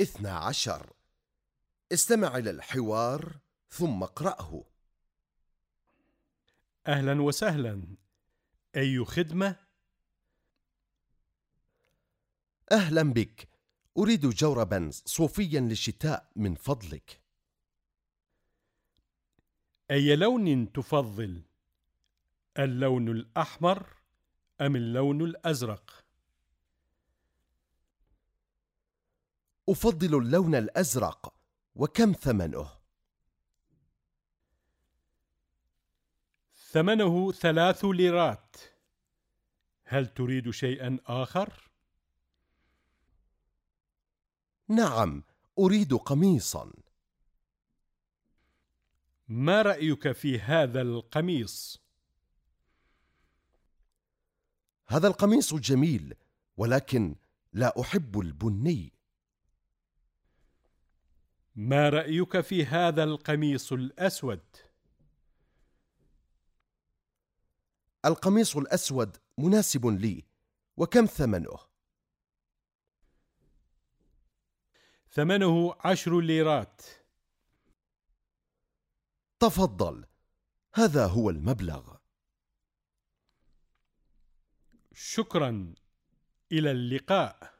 اثنى عشر استمع إلى الحوار ثم اقرأه أهلا وسهلا أي خدمة؟ أهلا بك أريد جوربا صوفيا للشتاء من فضلك أي لون تفضل؟ اللون الأحمر أم اللون الأزرق؟ أفضل اللون الأزرق وكم ثمنه؟ ثمنه ثلاث ليرات هل تريد شيئا آخر؟ نعم أريد قميصا ما رأيك في هذا القميص؟ هذا القميص جميل ولكن لا أحب البني ما رأيك في هذا القميص الأسود؟ القميص الأسود مناسب لي وكم ثمنه؟ ثمنه عشر ليرات تفضل هذا هو المبلغ شكرا إلى اللقاء